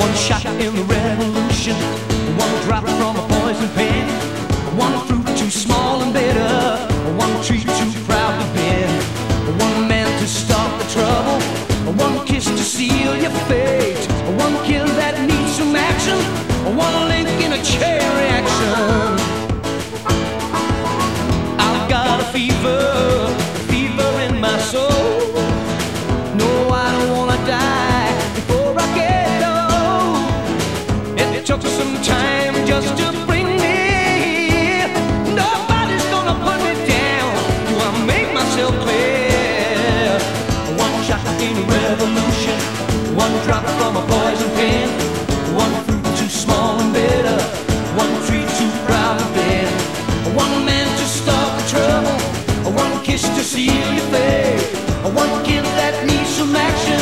One shot in the revolution, one drop from a poison pen, one fruit too small and bitter, one tree too proud to bend, one man to stop the trouble, one kiss to seal your fate, one kill that needs some action, one link in a chain reaction. Some time just to bring me Nobody's gonna put it down. Do I myself clear? I wanna shot any revolution. One drop from a poison pin. One fruit too small and bitter. One tree too private. I wanna man to stop the trouble. I wanna kiss to see your face. I want kid that needs some action,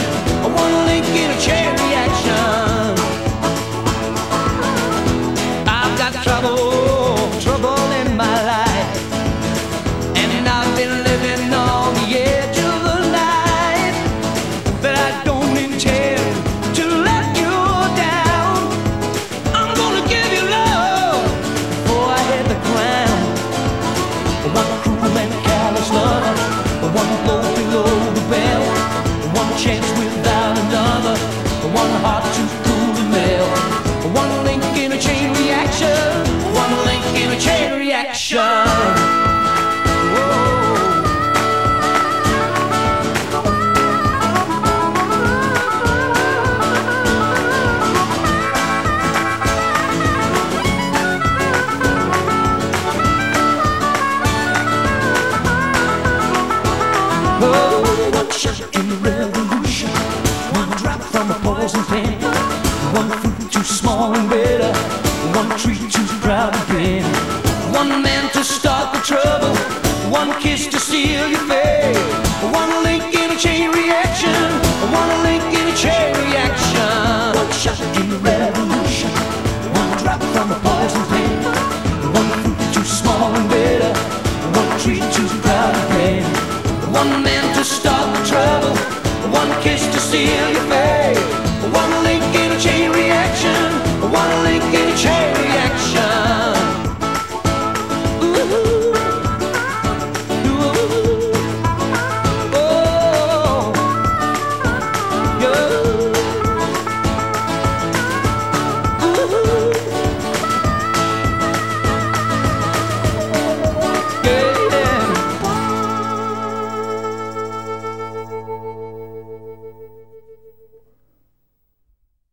revolution, in the revolution. One drop from a poison pen, one fruit too small and bitter, one tree too proud to bend. One man to start the trouble, one kiss to seal your fate, one link in a chain reaction, one link in a chain reaction. One shot in the revolution, one drop from a poison pen, one fruit too small and bitter, one tree too proud to bend. One man to start see in your face.